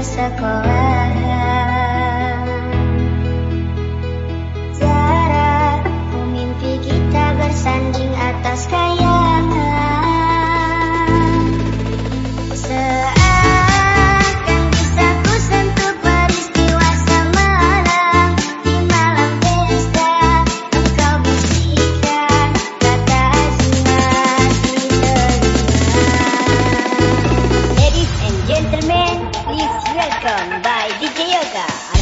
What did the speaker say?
bersekolah Welcome by DJ Yoga.